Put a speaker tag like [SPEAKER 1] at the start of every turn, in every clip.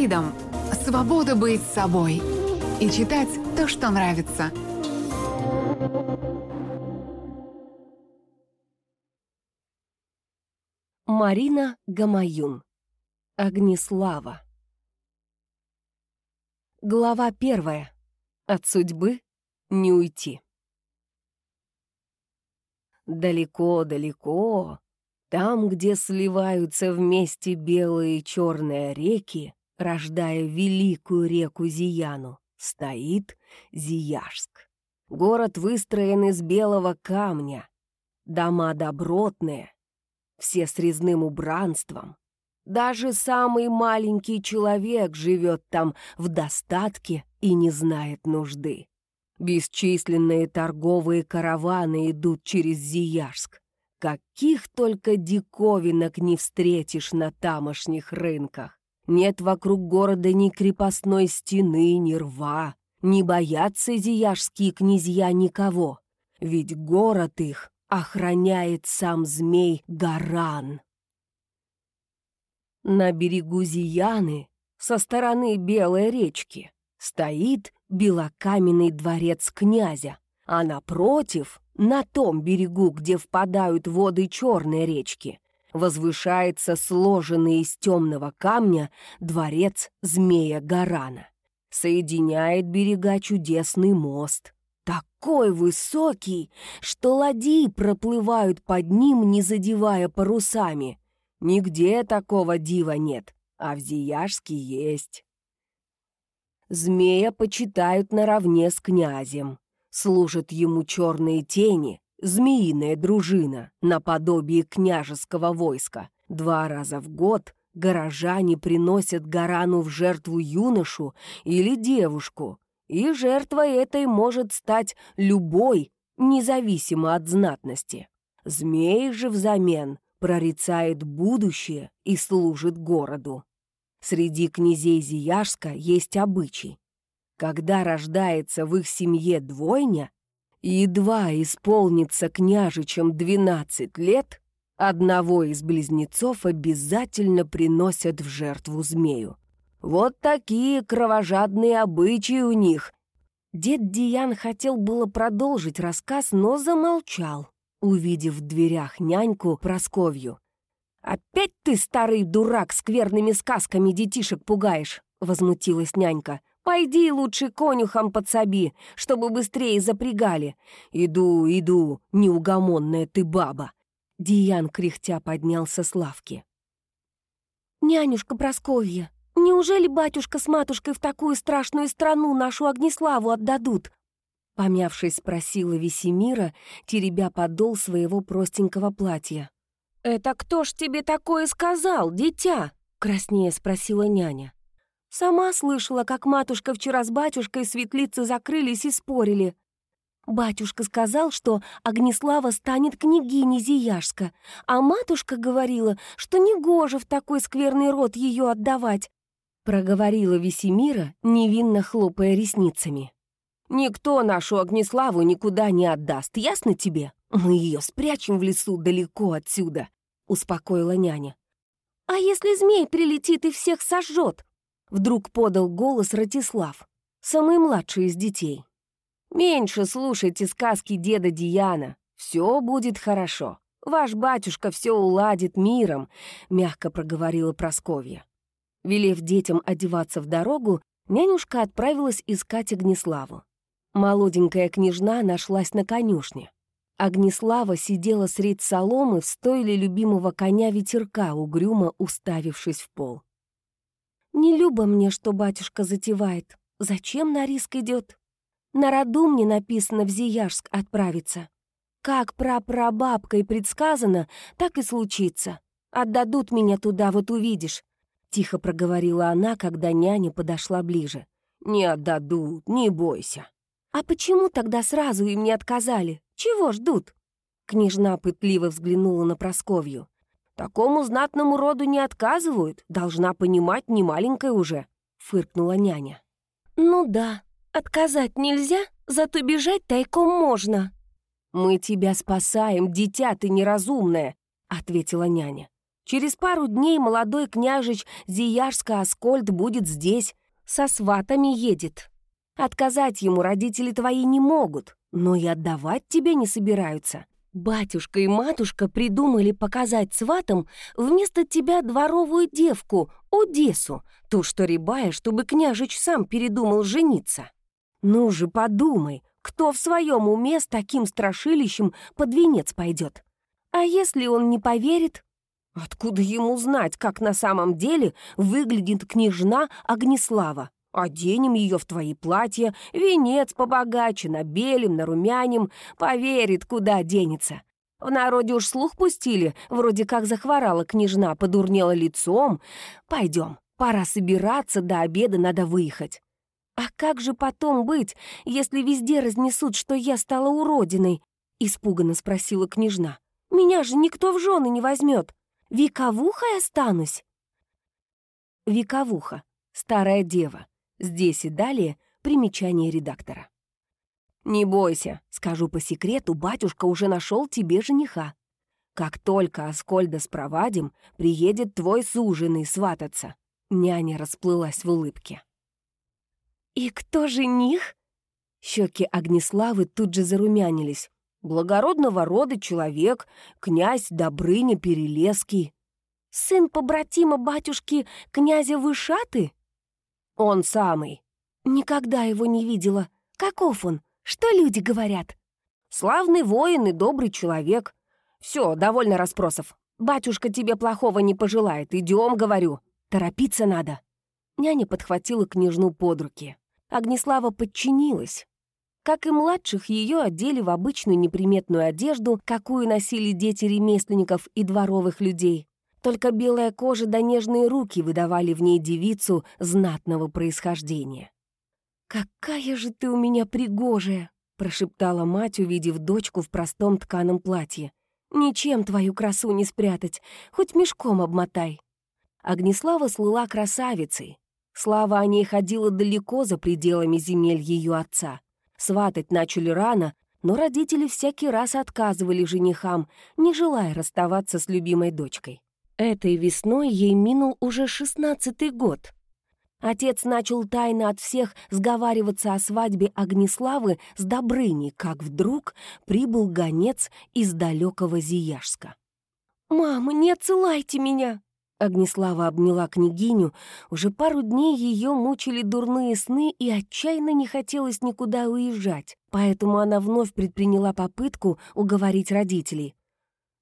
[SPEAKER 1] Freedom – свобода быть собой и читать то, что нравится.
[SPEAKER 2] Марина Гамаюн. Огнеслава. Глава первая. От судьбы не уйти. Далеко-далеко, там, где сливаются вместе белые и черные реки, рождая великую реку Зияну, стоит Зияжск. Город выстроен из белого камня, дома добротные, все с резным убранством. Даже самый маленький человек живет там в достатке и не знает нужды. Бесчисленные торговые караваны идут через Зияжск. Каких только диковинок не встретишь на тамошних рынках. Нет вокруг города ни крепостной стены, ни рва. Не боятся зияжские князья никого. Ведь город их охраняет сам змей Гаран. На берегу Зияны, со стороны Белой речки, стоит белокаменный дворец князя, а напротив, на том берегу, где впадают воды Черной речки, возвышается сложенный из темного камня дворец змея Гарана. Соединяет берега чудесный мост. Такой высокий, что ладьи проплывают под ним, не задевая парусами. Нигде такого дива нет, а в Зияжске есть. Змея почитают наравне с князем. Служат ему черные тени, змеиная дружина, наподобие княжеского войска. Два раза в год горожане приносят Гарану в жертву юношу или девушку, и жертвой этой может стать любой, независимо от знатности. Змей же взамен прорицает будущее и служит городу. Среди князей Зияжска есть обычай. Когда рождается в их семье двойня, едва исполнится княжичем 12 лет, одного из близнецов обязательно приносят в жертву змею. Вот такие кровожадные обычаи у них. Дед Диан хотел было продолжить рассказ, но замолчал, увидев в дверях няньку Просковью. «Опять ты, старый дурак, скверными сказками детишек пугаешь!» — возмутилась нянька. «Пойди лучше конюхам подсоби, чтобы быстрее запрягали. Иду, иду, неугомонная ты баба!» Диан кряхтя поднялся с лавки. «Нянюшка Просковья, неужели батюшка с матушкой в такую страшную страну нашу Огнеславу отдадут?» Помявшись, спросила Весемира, теребя подол своего простенького платья. «Это кто ж тебе такое сказал, дитя?» — краснее спросила няня. «Сама слышала, как матушка вчера с батюшкой светлицы закрылись и спорили. Батюшка сказал, что Огнеслава станет княгиней Зияжска, а матушка говорила, что негоже в такой скверный род ее отдавать», — проговорила Весемира, невинно хлопая ресницами. «Никто нашу Огнеславу никуда не отдаст, ясно тебе?» «Мы ее спрячем в лесу далеко отсюда», — успокоила няня. «А если змей прилетит и всех сожжет?» Вдруг подал голос Ратислав, самый младший из детей. «Меньше слушайте сказки деда Диана. Все будет хорошо. Ваш батюшка все уладит миром», — мягко проговорила Просковья. Велев детям одеваться в дорогу, нянюшка отправилась искать Огнеславу. Молоденькая княжна нашлась на конюшне. Огнеслава сидела средь соломы в стойле любимого коня ветерка, угрюмо уставившись в пол. «Не любо мне, что батюшка затевает. Зачем на риск идет? На роду мне написано в Зияжск отправиться. Как прапрабабкой предсказано, так и случится. Отдадут меня туда, вот увидишь», — тихо проговорила она, когда няня подошла ближе. «Не отдадут, не бойся». «А почему тогда сразу им не отказали? Чего ждут?» Княжна пытливо взглянула на Просковью. «Такому знатному роду не отказывают, должна понимать, не маленькая уже», — фыркнула няня. «Ну да, отказать нельзя, зато бежать тайком можно». «Мы тебя спасаем, дитя ты неразумное», — ответила няня. Через пару дней молодой княжич Зияшска-Аскольд будет здесь, со сватами едет. Отказать ему родители твои не могут, но и отдавать тебе не собираются. Батюшка и матушка придумали показать сватам вместо тебя дворовую девку, Одессу, ту, что рябая, чтобы княжич сам передумал жениться. Ну же, подумай, кто в своем уме с таким страшилищем под венец пойдет? А если он не поверит? Откуда ему знать, как на самом деле выглядит княжна Огнеслава? Оденем ее в твои платья, венец побогаче, набелим, нарумяним, поверит, куда денется. В народе уж слух пустили, вроде как захворала княжна, подурнела лицом. Пойдем, пора собираться, до обеда надо выехать. А как же потом быть, если везде разнесут, что я стала уродиной? Испуганно спросила княжна. Меня же никто в жены не возьмет. Вековухой останусь. Вековуха, старая дева. Здесь и далее примечание редактора. «Не бойся, скажу по секрету, батюшка уже нашел тебе жениха. Как только Аскольда спровадим, приедет твой суженый свататься». Няня расплылась в улыбке. «И кто жених?» Щеки Огнеславы тут же зарумянились. «Благородного рода человек, князь Добрыня Перелеский». «Сын побратима батюшки князя Вышаты?» «Он самый». «Никогда его не видела. Каков он? Что люди говорят?» «Славный воин и добрый человек. Все, довольно расспросов. Батюшка тебе плохого не пожелает. Идем, говорю. Торопиться надо». Няня подхватила княжну под руки. Огнеслава подчинилась. Как и младших, ее одели в обычную неприметную одежду, какую носили дети ремесленников и дворовых людей. Только белая кожа да нежные руки выдавали в ней девицу знатного происхождения. «Какая же ты у меня пригожая!» — прошептала мать, увидев дочку в простом тканом платье. «Ничем твою красу не спрятать, хоть мешком обмотай». Огнеслава слыла красавицей. Слава о ней ходила далеко за пределами земель ее отца. Сватать начали рано, но родители всякий раз отказывали женихам, не желая расставаться с любимой дочкой. Этой весной ей минул уже шестнадцатый год. Отец начал тайно от всех сговариваться о свадьбе Огнеславы с Добрыней, как вдруг прибыл гонец из далекого Зияшска. «Мама, не отсылайте меня!» Огнеслава обняла княгиню. Уже пару дней ее мучили дурные сны, и отчаянно не хотелось никуда уезжать, поэтому она вновь предприняла попытку уговорить родителей.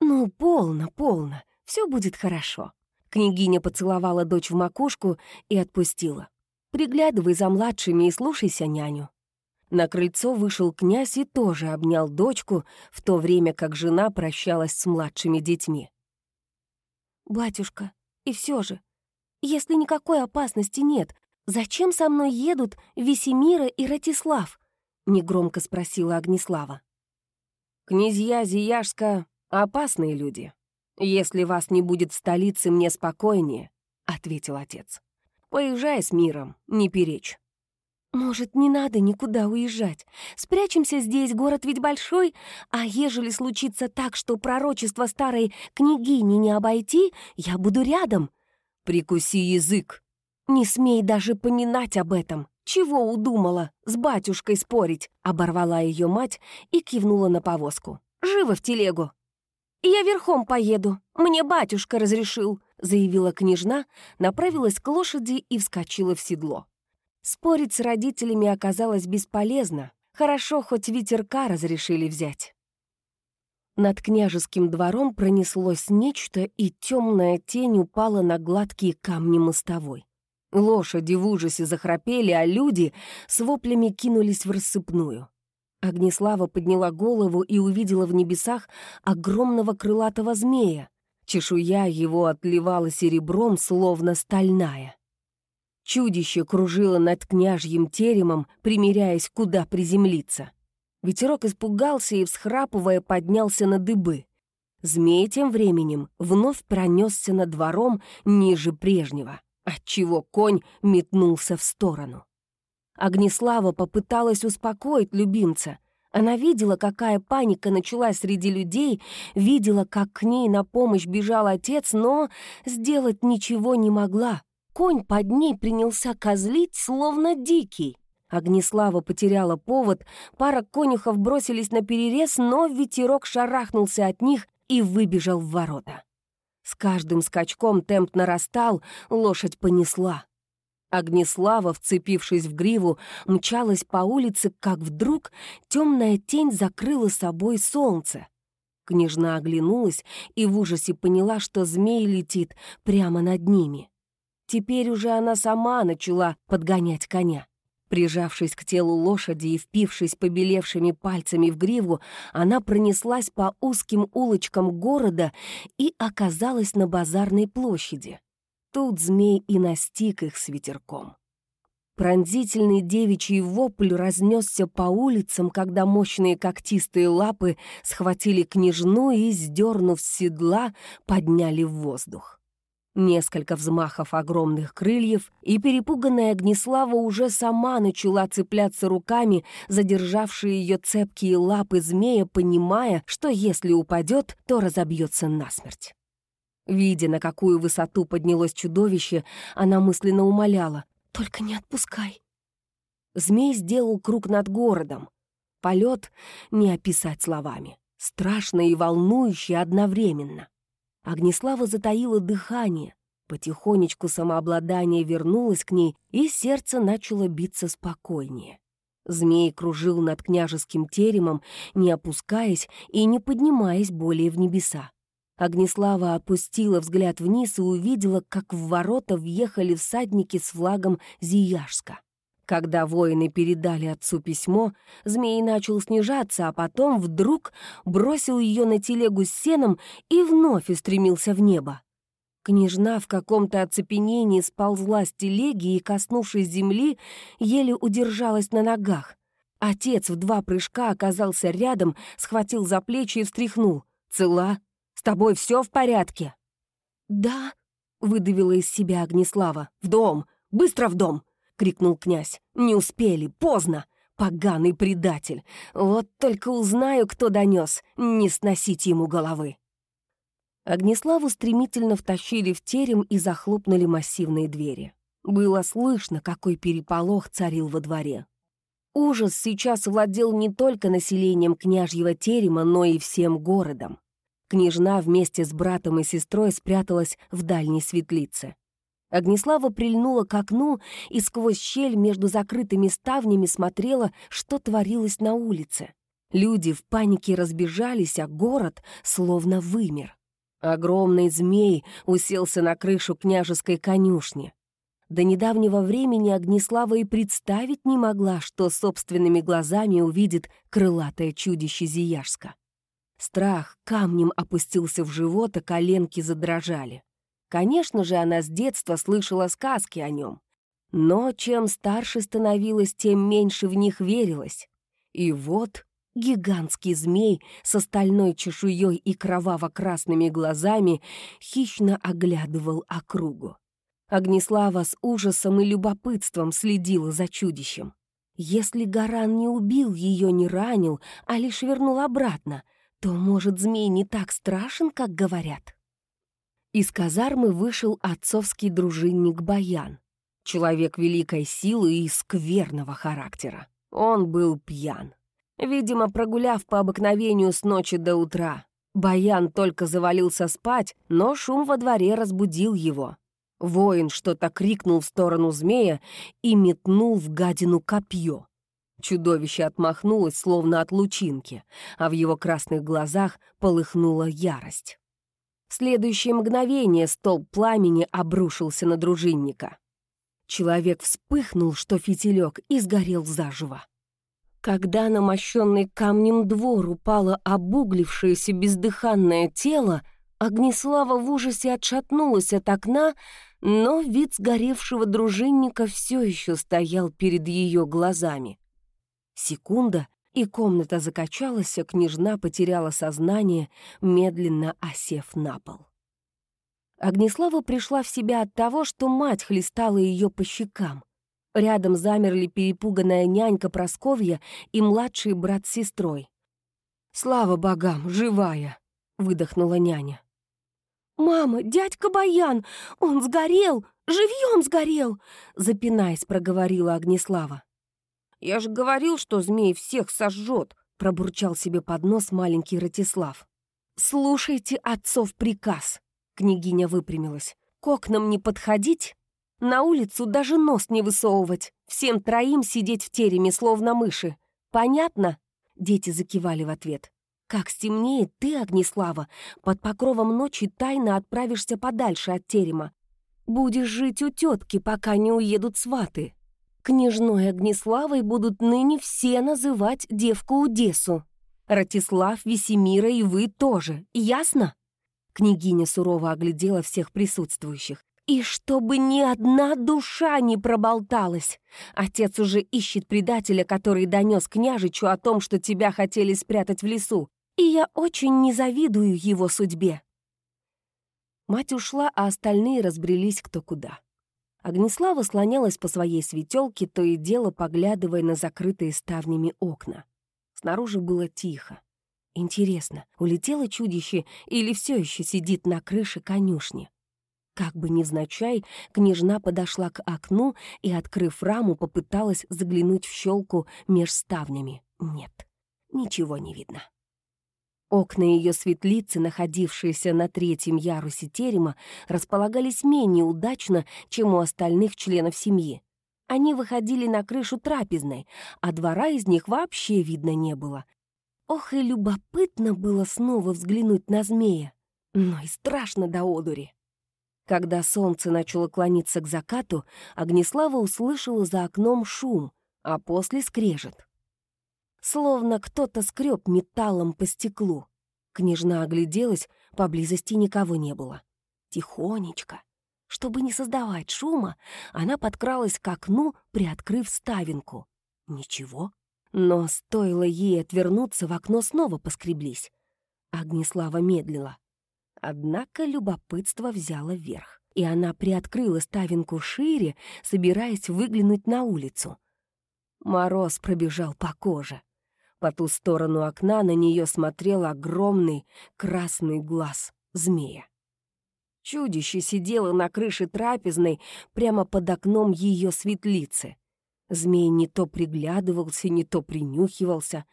[SPEAKER 2] «Ну, полно, полно. Все будет хорошо». Княгиня поцеловала дочь в макушку и отпустила. «Приглядывай за младшими и слушайся няню». На крыльцо вышел князь и тоже обнял дочку, в то время как жена прощалась с младшими детьми. «Батюшка, и все же, если никакой опасности нет, зачем со мной едут Весемира и Ратислав?» — негромко спросила Огнеслава. «Князья Зияшска — опасные люди», «Если вас не будет в столице, мне спокойнее», — ответил отец. «Поезжай с миром, не перечь». «Может, не надо никуда уезжать? Спрячемся здесь, город ведь большой, а ежели случится так, что пророчество старой княгини не обойти, я буду рядом». «Прикуси язык». «Не смей даже поминать об этом. Чего удумала? С батюшкой спорить?» Оборвала ее мать и кивнула на повозку. «Живо в телегу!» «Я верхом поеду, мне батюшка разрешил», заявила княжна, направилась к лошади и вскочила в седло. Спорить с родителями оказалось бесполезно. Хорошо, хоть ветерка разрешили взять. Над княжеским двором пронеслось нечто, и темная тень упала на гладкие камни мостовой. Лошади в ужасе захрапели, а люди с воплями кинулись в рассыпную. Огнеслава подняла голову и увидела в небесах огромного крылатого змея. Чешуя его отливала серебром, словно стальная. Чудище кружило над княжьим теремом, примеряясь, куда приземлиться. Ветерок испугался и, всхрапывая, поднялся на дыбы. Змей тем временем вновь пронесся над двором ниже прежнего, отчего конь метнулся в сторону. Огнеслава попыталась успокоить любимца. Она видела, какая паника началась среди людей, видела, как к ней на помощь бежал отец, но сделать ничего не могла. Конь под ней принялся козлить, словно дикий. Огнеслава потеряла повод, пара конюхов бросились на перерез, но ветерок шарахнулся от них и выбежал в ворота. С каждым скачком темп нарастал, лошадь понесла. Огнеслава, вцепившись в гриву, мчалась по улице, как вдруг темная тень закрыла собой солнце. Княжна оглянулась и в ужасе поняла, что змей летит прямо над ними. Теперь уже она сама начала подгонять коня. Прижавшись к телу лошади и впившись побелевшими пальцами в гриву, она пронеслась по узким улочкам города и оказалась на базарной площади. Тут змей и настиг их с ветерком. Пронзительный девичий вопль разнесся по улицам, когда мощные когтистые лапы схватили княжну и, сдернув с седла, подняли в воздух. Несколько взмахов огромных крыльев, и перепуганная Огнеслава уже сама начала цепляться руками, задержавшие ее цепкие лапы змея, понимая, что если упадет, то разобьется насмерть. Видя, на какую высоту поднялось чудовище, она мысленно умоляла «Только не отпускай». Змей сделал круг над городом. Полет не описать словами. Страшно и волнующе одновременно. Огнеслава затаила дыхание. Потихонечку самообладание вернулось к ней, и сердце начало биться спокойнее. Змей кружил над княжеским теремом, не опускаясь и не поднимаясь более в небеса. Огнеслава опустила взгляд вниз и увидела, как в ворота въехали всадники с флагом Зияжска. Когда воины передали отцу письмо, змей начал снижаться, а потом вдруг бросил ее на телегу с сеном и вновь устремился в небо. Княжна в каком-то оцепенении сползла с телеги и, коснувшись земли, еле удержалась на ногах. Отец в два прыжка оказался рядом, схватил за плечи и встряхнул. «Цела?» С тобой все в порядке?» «Да», — выдавила из себя Огнеслава. «В дом! Быстро в дом!» — крикнул князь. «Не успели, поздно! Поганый предатель! Вот только узнаю, кто донес, не сносить ему головы!» Огнеславу стремительно втащили в терем и захлопнули массивные двери. Было слышно, какой переполох царил во дворе. Ужас сейчас владел не только населением княжьего терема, но и всем городом. Княжна вместе с братом и сестрой спряталась в дальней светлице. Огнеслава прильнула к окну и сквозь щель между закрытыми ставнями смотрела, что творилось на улице. Люди в панике разбежались, а город словно вымер. Огромный змей уселся на крышу княжеской конюшни. До недавнего времени Огнеслава и представить не могла, что собственными глазами увидит крылатое чудище Зияжска. Страх камнем опустился в живот, а коленки задрожали. Конечно же, она с детства слышала сказки о нем. Но чем старше становилась, тем меньше в них верилось. И вот гигантский змей с остальной чешуей и кроваво-красными глазами хищно оглядывал округу. Огнеслава с ужасом и любопытством следила за чудищем. Если Гаран не убил ее, не ранил, а лишь вернул обратно, то, может, змей не так страшен, как говорят? Из казармы вышел отцовский дружинник Баян, человек великой силы и скверного характера. Он был пьян. Видимо, прогуляв по обыкновению с ночи до утра. Баян только завалился спать, но шум во дворе разбудил его. Воин что-то крикнул в сторону змея и метнул в гадину копье. Чудовище отмахнулось, словно от лучинки, а в его красных глазах полыхнула ярость. В следующее мгновение столб пламени обрушился на дружинника. Человек вспыхнул, что фитилек, и сгорел заживо. Когда на мощенный камнем двор упало обуглившееся бездыханное тело, Огнеслава в ужасе отшатнулась от окна, но вид сгоревшего дружинника все еще стоял перед ее глазами. Секунда, и комната закачалась, а княжна потеряла сознание, медленно осев на пол. Огнеслава пришла в себя от того, что мать хлестала ее по щекам. Рядом замерли перепуганная нянька Просковья и младший брат с сестрой. «Слава богам, живая!» — выдохнула няня.
[SPEAKER 3] «Мама, дядька Баян, он сгорел, живьем сгорел!» Запинаясь, проговорила Огнеслава.
[SPEAKER 2] «Я же говорил, что змей всех сожжет!» — пробурчал себе под нос маленький Ратислав. «Слушайте отцов приказ!» — княгиня выпрямилась. «К окнам не подходить, на улицу даже нос не высовывать, всем троим сидеть в тереме, словно мыши. Понятно?» Дети закивали в ответ. «Как стемнеет, ты, Огнеслава, под покровом ночи тайно отправишься подальше от терема. Будешь жить у тетки, пока не уедут сваты. Княжной Огнеславой будут ныне все называть девку Удесу. Ратислав, Весемира и вы тоже, ясно?» Княгиня сурово оглядела всех присутствующих. И чтобы ни одна душа не проболталась. Отец уже ищет предателя, который донес княжичу о том, что тебя хотели спрятать в лесу. И я очень не завидую его судьбе. Мать ушла, а остальные разбрелись кто куда. Огнеслава слонялась по своей светелке, то и дело поглядывая на закрытые ставнями окна. Снаружи было тихо. Интересно, улетело чудище или все еще сидит на крыше конюшни? Как бы невзначай, княжна подошла к окну и, открыв раму, попыталась заглянуть в щелку меж ставнями. Нет, ничего не видно. Окна ее светлицы, находившиеся на третьем ярусе терема, располагались менее удачно, чем у остальных членов семьи. Они выходили на крышу трапезной, а двора из них вообще видно не было. Ох, и любопытно было снова взглянуть на змея, но и страшно до одури. Когда солнце начало клониться к закату, Огнеслава услышала за окном шум, а после скрежет. Словно кто-то скреб металлом по стеклу. Княжна огляделась, поблизости никого не было. Тихонечко. Чтобы не создавать шума, она подкралась к окну, приоткрыв ставинку. Ничего. Но стоило ей отвернуться, в окно снова поскреблись. Огнеслава медлила. Однако любопытство взяло верх, и она приоткрыла ставинку шире, собираясь выглянуть на улицу. Мороз пробежал по коже. По ту сторону окна на нее смотрел огромный красный глаз змея. Чудище сидело на крыше трапезной прямо под окном ее светлицы. Змей не то приглядывался, не то принюхивался.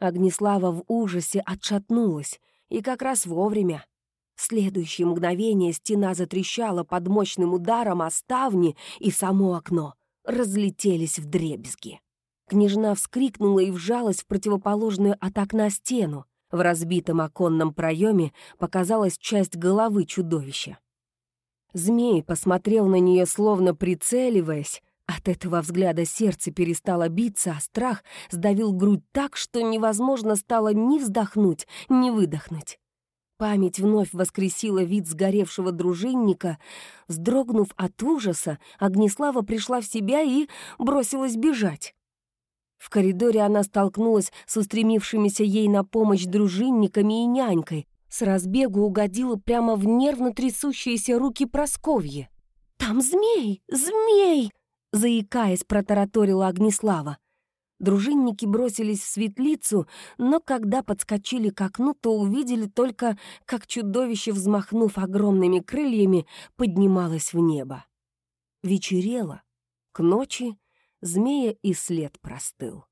[SPEAKER 2] Огнеслава в ужасе отшатнулась, и как раз вовремя. В следующее мгновение стена затрещала под мощным ударом, а ставни и само окно разлетелись в дребезги. Княжна вскрикнула и вжалась в противоположную от окна стену. В разбитом оконном проеме показалась часть головы чудовища. Змей посмотрел на нее, словно прицеливаясь. От этого взгляда сердце перестало биться, а страх сдавил грудь так, что невозможно стало ни вздохнуть, ни выдохнуть. Память вновь воскресила вид сгоревшего дружинника. Вздрогнув от ужаса, Огнеслава пришла в себя и бросилась бежать. В коридоре она столкнулась с устремившимися ей на помощь дружинниками и нянькой. С разбегу угодила прямо в нервно трясущиеся руки Просковьи.
[SPEAKER 3] «Там змей! Змей!»
[SPEAKER 2] Заикаясь, протараторила Огнеслава. Дружинники бросились в светлицу, но когда подскочили к окну, то увидели только, как чудовище, взмахнув огромными крыльями, поднималось в небо. Вечерело. К ночи змея и след простыл.